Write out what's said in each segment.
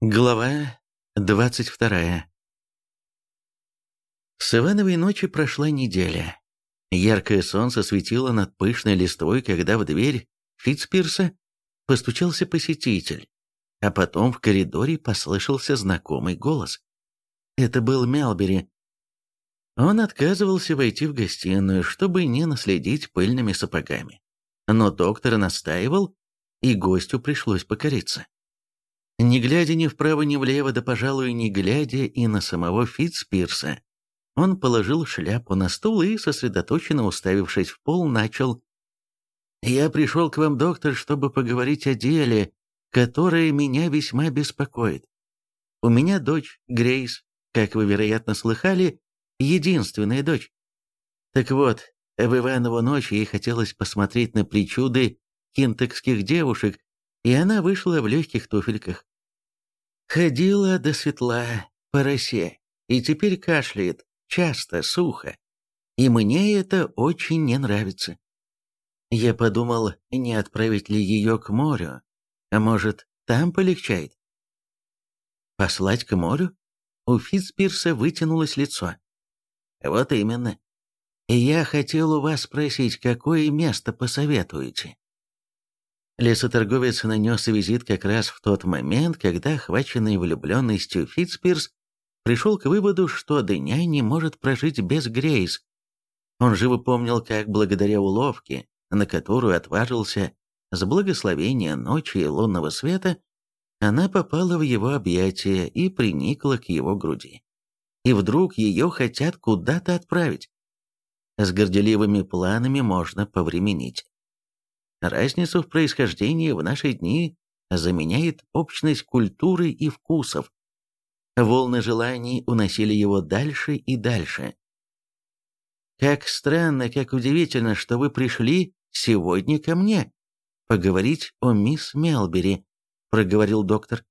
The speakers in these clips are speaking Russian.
Глава 22 С Ивановой ночи прошла неделя. Яркое солнце светило над пышной листвой, когда в дверь Фитцпирса постучался посетитель, а потом в коридоре послышался знакомый голос. Это был Мелбери. Он отказывался войти в гостиную, чтобы не наследить пыльными сапогами. Но доктор настаивал, и гостю пришлось покориться. Не глядя ни вправо, ни влево, да, пожалуй, не глядя и на самого Фитцпирса, он положил шляпу на стул и, сосредоточенно уставившись в пол, начал «Я пришел к вам, доктор, чтобы поговорить о деле, которое меня весьма беспокоит. У меня дочь Грейс, как вы, вероятно, слыхали, единственная дочь. Так вот, в Иванову ночь ей хотелось посмотреть на причуды кинтекских девушек, и она вышла в легких туфельках. Ходила до светла по росе, и теперь кашляет, часто, сухо. И мне это очень не нравится. Я подумал, не отправить ли ее к морю, а может, там полегчает. Послать к морю? У Фитцпирса вытянулось лицо. Вот именно. Я хотел у вас спросить, какое место посоветуете? Лесоторговец нанес визит как раз в тот момент, когда, охваченный влюбленностью Фитцпирс, пришел к выводу, что дня не может прожить без Грейс. Он живо помнил, как благодаря уловке, на которую отважился с благословения ночи и лунного света, она попала в его объятия и приникла к его груди. И вдруг ее хотят куда-то отправить. С горделивыми планами можно повременить. Разницу в происхождении в наши дни заменяет общность культуры и вкусов. Волны желаний уносили его дальше и дальше. «Как странно, как удивительно, что вы пришли сегодня ко мне поговорить о мисс Мелбери», — проговорил доктор.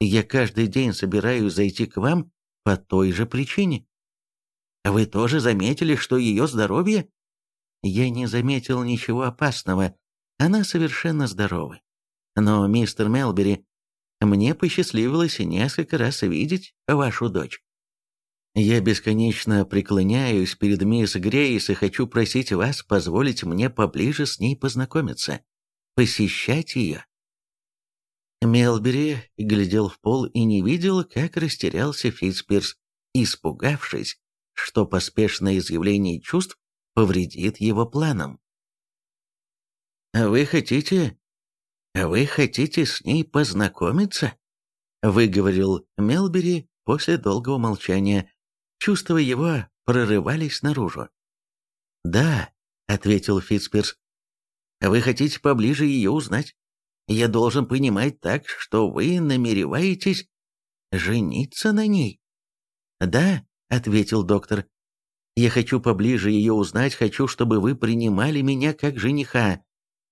«Я каждый день собираюсь зайти к вам по той же причине. Вы тоже заметили, что ее здоровье я не заметил ничего опасного. Она совершенно здорова. Но, мистер Мелбери, мне посчастливилось несколько раз видеть вашу дочь. Я бесконечно преклоняюсь перед мисс Грейс и хочу просить вас позволить мне поближе с ней познакомиться, посещать ее. Мелбери глядел в пол и не видел, как растерялся Фитспирс, испугавшись, что поспешное изъявление чувств повредит его планам. «Вы хотите... вы хотите с ней познакомиться?» выговорил Мелбери после долгого молчания. Чувства его прорывались наружу. «Да», — ответил Фитспирс. «Вы хотите поближе ее узнать? Я должен понимать так, что вы намереваетесь жениться на ней?» «Да», — ответил доктор. Я хочу поближе ее узнать, хочу, чтобы вы принимали меня как жениха.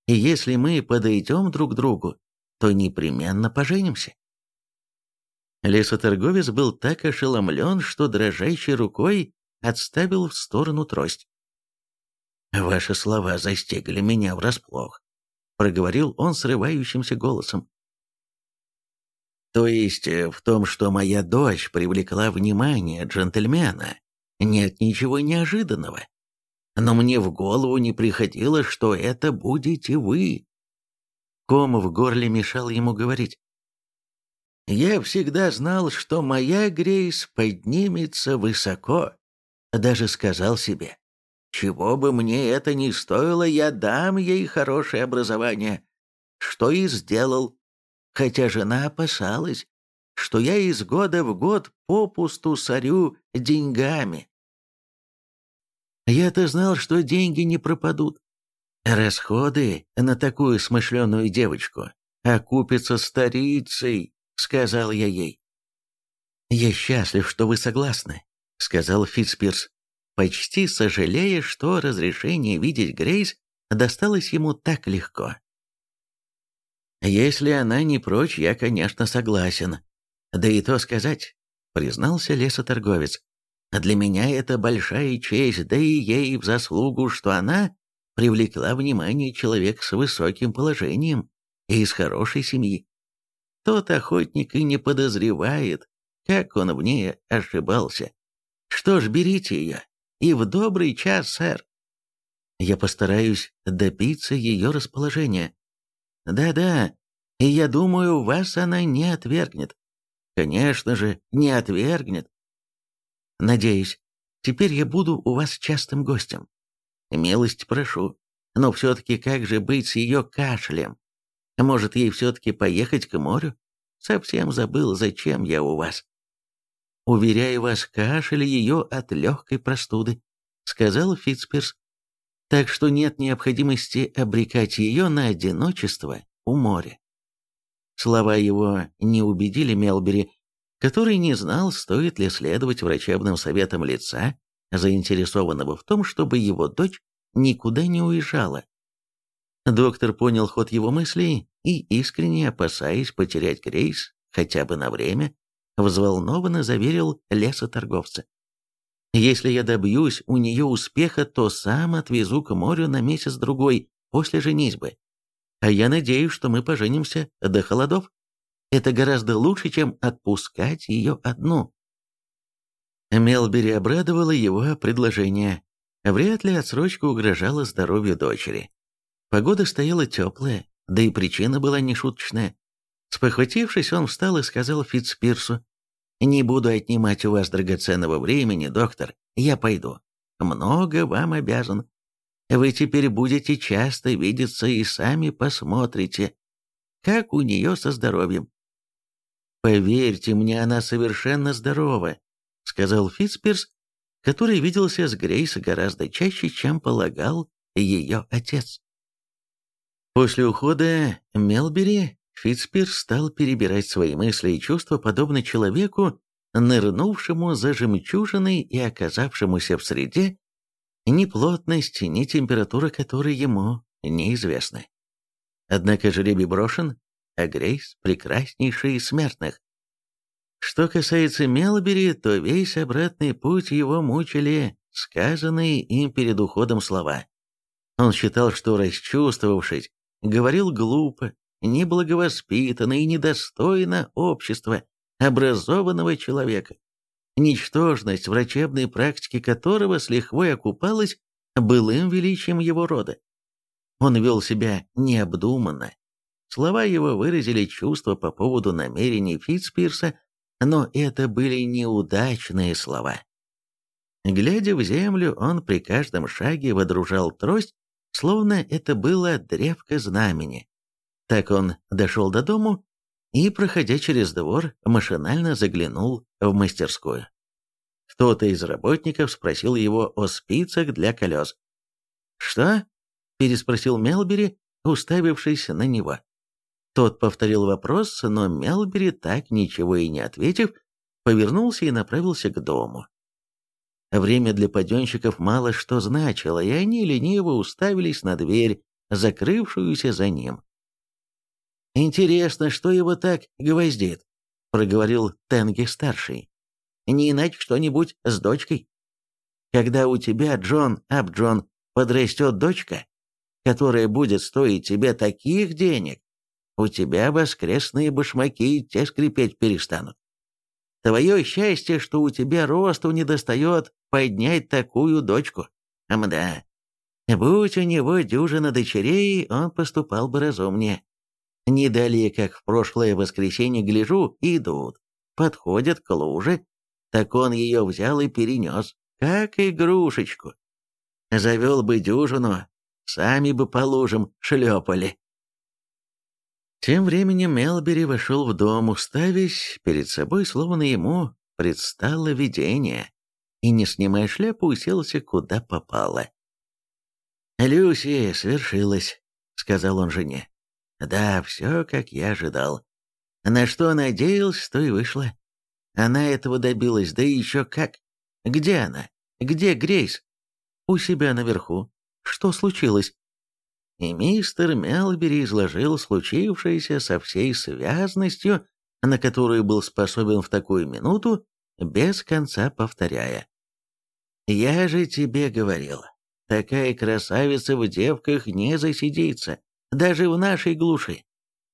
И если мы подойдем друг к другу, то непременно поженимся». Лесоторговец был так ошеломлен, что дрожащей рукой отставил в сторону трость. «Ваши слова застегли меня врасплох», — проговорил он срывающимся голосом. «То есть э, в том, что моя дочь привлекла внимание джентльмена, нет ничего неожиданного. Но мне в голову не приходило, что это будете вы. Ком в горле мешал ему говорить. Я всегда знал, что моя Грейс поднимется высоко. Даже сказал себе, чего бы мне это ни стоило, я дам ей хорошее образование. Что и сделал. Хотя жена опасалась, что я из года в год попусту сорю деньгами. Я-то знал, что деньги не пропадут. Расходы на такую смышленую девочку окупятся старицей, сказал я ей. «Я счастлив, что вы согласны», — сказал Фитспирс, почти сожалея, что разрешение видеть Грейс досталось ему так легко. «Если она не прочь, я, конечно, согласен. Да и то сказать», — признался лесоторговец. «Для меня это большая честь, да и ей в заслугу, что она привлекла внимание человека с высоким положением и из хорошей семьи. тот охотник и не подозревает, как он в ней ошибался. Что ж, берите ее. И в добрый час, сэр. Я постараюсь добиться ее расположения. Да-да, и я думаю, вас она не отвергнет. Конечно же, не отвергнет. Надеюсь, теперь я буду у вас частым гостем. Милость прошу, но все-таки как же быть с ее кашлем? Может, ей все-таки поехать к морю? Совсем забыл, зачем я у вас. Уверяю вас, кашель ее от легкой простуды, сказал Фитцперс. Так что нет необходимости обрекать ее на одиночество у моря. Слова его не убедили Мелбери, который не знал, стоит ли следовать врачебным советам лица, заинтересованного в том, чтобы его дочь никуда не уезжала. Доктор понял ход его мыслей и, искренне опасаясь потерять Грейс хотя бы на время, взволнованно заверил лесоторговца. «Если я добьюсь у нее успеха, то сам отвезу к морю на месяц-другой после женитьбы. А я надеюсь, что мы поженимся до холодов. Это гораздо лучше, чем отпускать ее одну». Мелбери обрадовало его предложение. Вряд ли отсрочка угрожала здоровью дочери. Погода стояла теплая, да и причина была нешуточная. Спохватившись, он встал и сказал Фитцпирсу, «Не буду отнимать у вас драгоценного времени, доктор, я пойду. Много вам обязан. Вы теперь будете часто видеться и сами посмотрите, как у нее со здоровьем. «Поверьте мне, она совершенно здорова», — сказал Фитспирс, который виделся с Грейс гораздо чаще, чем полагал ее отец. После ухода Мелбери Фитспирс стал перебирать свои мысли и чувства, подобно человеку, нырнувшему за жемчужиной и оказавшемуся в среде, ни плотность, ни температура которой ему неизвестны. Однако жребий брошен, а Грейс прекраснейший из смертных. Что касается Мелбери, то весь обратный путь его мучили сказанные им перед уходом слова. Он считал, что расчувствовавшись, говорил глупо, неблаговоспитанно и недостойно общества образованного человека, ничтожность врачебной практики которого с лихвой окупалась былым величием его рода. Он вел себя необдуманно, Слова его выразили чувства по поводу намерений Фитцпирса, но это были неудачные слова. Глядя в землю, он при каждом шаге водружал трость, словно это было древко знамени. Так он дошел до дому и, проходя через двор, машинально заглянул в мастерскую. Кто-то из работников спросил его о спицах для колес. «Что?» – переспросил Мелбери, уставившись на него. Тот повторил вопрос, но Мелбери, так ничего и не ответив, повернулся и направился к дому. Время для паденщиков мало что значило, и они лениво уставились на дверь, закрывшуюся за ним. «Интересно, что его так гвоздит?» — проговорил Тенги-старший. «Не иначе что-нибудь с дочкой. Когда у тебя, Джон Абджон, подрастет дочка, которая будет стоить тебе таких денег, у тебя воскресные башмаки те скрипеть перестанут. Твое счастье, что у тебя росту не достает поднять такую дочку. Мда. Будь у него дюжина дочерей, он поступал бы разумнее. Не далее, как в прошлое воскресенье, гляжу, идут, подходят к луже, так он ее взял и перенес, как игрушечку. Завел бы дюжину, сами бы по лужам шлепали. Тем временем Мелбери вошел в дом, уставясь перед собой, словно ему предстало видение, и, не снимая шляпу, уселся куда попало. «Люси, свершилось», — сказал он жене. «Да, все, как я ожидал. На что надеялся, то и вышло. Она этого добилась, да еще как. Где она? Где Грейс? У себя наверху. Что случилось? И мистер Мелбери изложил случившееся со всей связностью, на которую был способен в такую минуту, без конца повторяя. «Я же тебе говорил, такая красавица в девках не засидится, даже в нашей глуши.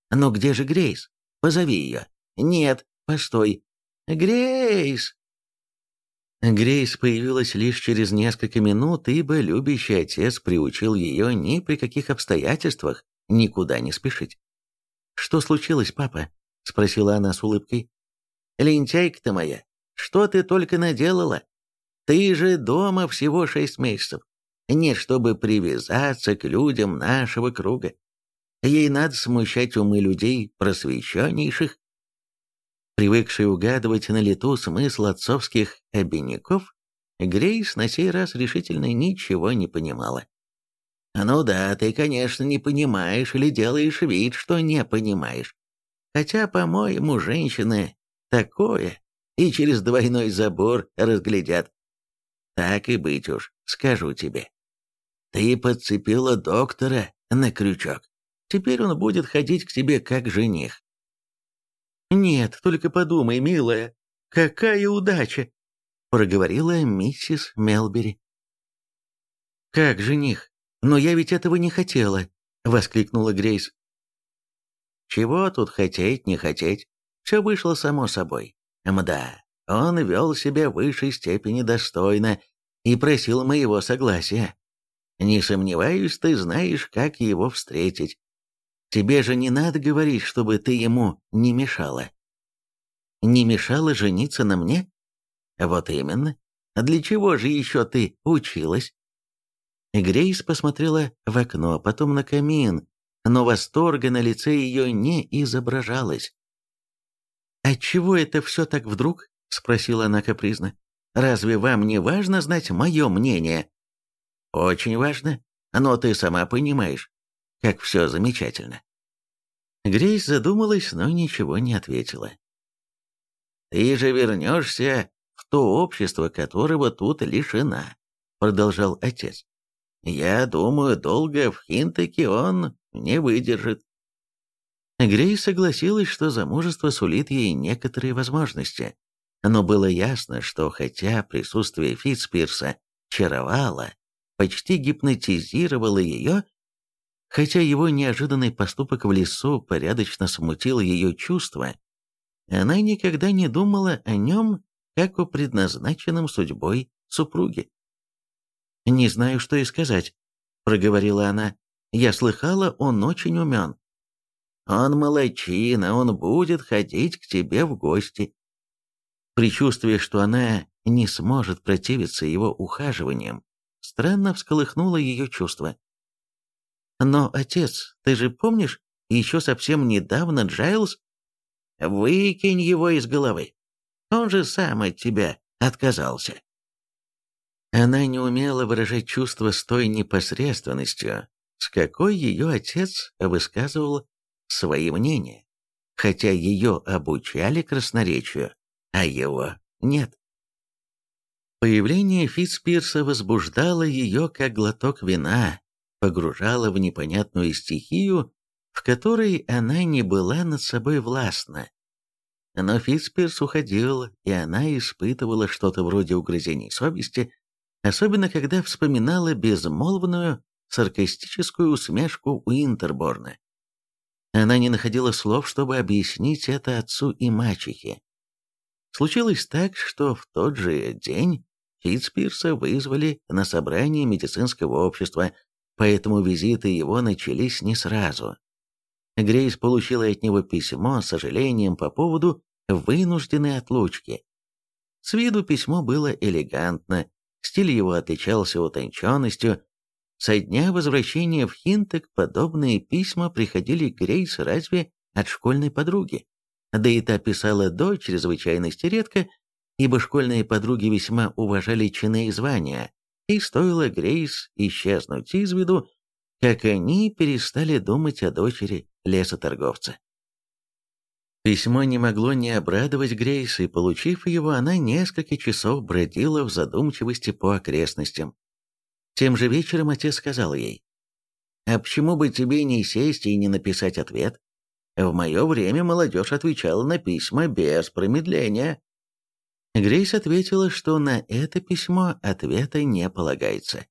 Но где же Грейс? Позови ее». «Нет, постой». «Грейс!» Грейс появилась лишь через несколько минут, ибо любящий отец приучил ее ни при каких обстоятельствах никуда не спешить. «Что случилось, папа?» — спросила она с улыбкой. «Лентяйка ты моя, что ты только наделала? Ты же дома всего шесть месяцев. Не чтобы привязаться к людям нашего круга. Ей надо смущать умы людей просвещеннейших, Привыкший угадывать на лету смысл отцовских обиняков, Грейс на сей раз решительно ничего не понимала. «Ну да, ты, конечно, не понимаешь или делаешь вид, что не понимаешь. Хотя, по-моему, женщины такое и через двойной забор разглядят. Так и быть уж, скажу тебе. Ты подцепила доктора на крючок. Теперь он будет ходить к тебе как жених. «Нет, только подумай, милая, какая удача!» — проговорила миссис Мелбери. «Как жених? Но я ведь этого не хотела!» — воскликнула Грейс. «Чего тут хотеть, не хотеть? Все вышло само собой. Мда, он вел себя в высшей степени достойно и просил моего согласия. Не сомневаюсь, ты знаешь, как его встретить. Тебе же не надо говорить, чтобы ты ему не мешала. Не мешала жениться на мне? Вот именно. А для чего же еще ты училась? Грейс посмотрела в окно, потом на камин, но восторга на лице ее не изображалось. «Отчего это все так вдруг?» — спросила она капризно. «Разве вам не важно знать мое мнение?» «Очень важно, но ты сама понимаешь, как все замечательно. Грейс задумалась, но ничего не ответила. «Ты же вернешься в то общество, которого тут лишена», — продолжал отец. «Я думаю, долго в Хинтаке он не выдержит». Грейс согласилась, что замужество сулит ей некоторые возможности, но было ясно, что хотя присутствие Фитспирса чаровало, почти гипнотизировало ее, Хотя его неожиданный поступок в лесу порядочно смутил ее чувства, она никогда не думала о нем, как о предназначенном судьбой супруге. «Не знаю, что и сказать», — проговорила она. «Я слыхала, он очень умен». «Он молочина, он будет ходить к тебе в гости». Причувствие, что она не сможет противиться его ухаживаниям, странно всколыхнуло ее чувства. Но, отец, ты же помнишь, еще совсем недавно Джайлз... Выкинь его из головы. Он же сам от тебя отказался. Она не умела выражать чувства с той непосредственностью, с какой ее отец высказывал свои мнения, хотя ее обучали красноречию, а его нет. Появление Фитспирса возбуждало ее, как глоток вина, погружала в непонятную стихию, в которой она не была над собой властна. Но Фитспирс уходил, и она испытывала что-то вроде угрызений совести, особенно когда вспоминала безмолвную, саркастическую усмешку Уинтерборна. Она не находила слов, чтобы объяснить это отцу и мачехе. Случилось так, что в тот же день Фитспирса вызвали на собрание медицинского общества, поэтому визиты его начались не сразу. Грейс получила от него письмо с сожалением по поводу вынужденной отлучки. С виду письмо было элегантно, стиль его отличался утонченностью. Со дня возвращения в Хинтек подобные письма приходили к Грейс разве от школьной подруги. Да и та писала до чрезвычайности редко, ибо школьные подруги весьма уважали чины и звания, и стоило Грейс исчезнуть из виду, как они перестали думать о дочери лесоторговца. Письмо не могло не обрадовать Грейс, и, получив его, она несколько часов бродила в задумчивости по окрестностям. Тем же вечером отец сказал ей, «А почему бы тебе не сесть и не написать ответ? В мое время молодежь отвечала на письма без промедления». Грейс ответила, что на это письмо ответа не полагается.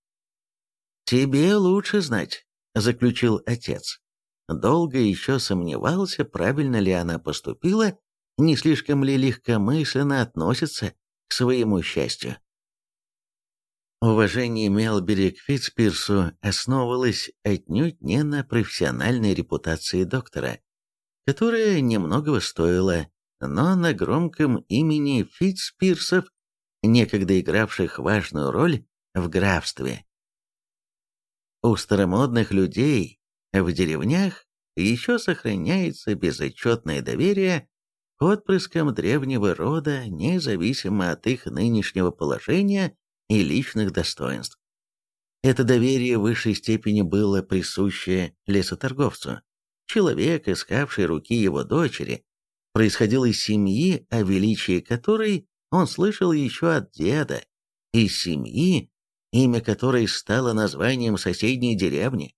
«Тебе лучше знать», — заключил отец. долго еще сомневался, правильно ли она поступила, не слишком ли легкомысленно относится к своему счастью. Уважение Мелбери к Фитцпирсу основывалось отнюдь не на профессиональной репутации доктора, которая немногого стоила, но на громком имени Фитцпирсов, некогда игравших важную роль в графстве. У старомодных людей в деревнях еще сохраняется безотчетное доверие к отпрыскам древнего рода, независимо от их нынешнего положения и личных достоинств. Это доверие в высшей степени было присуще лесоторговцу. Человек, искавший руки его дочери, происходил из семьи, о величии которой он слышал еще от деда, из семьи, имя которой стало названием соседней деревни.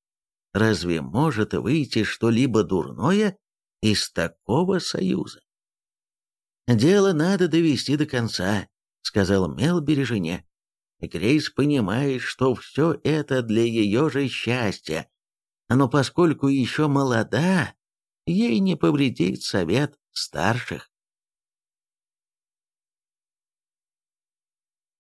Разве может выйти что-либо дурное из такого союза? «Дело надо довести до конца», — сказал Мелбери жене. Грейс понимает, что все это для ее же счастья, но поскольку еще молода, ей не повредит совет старших.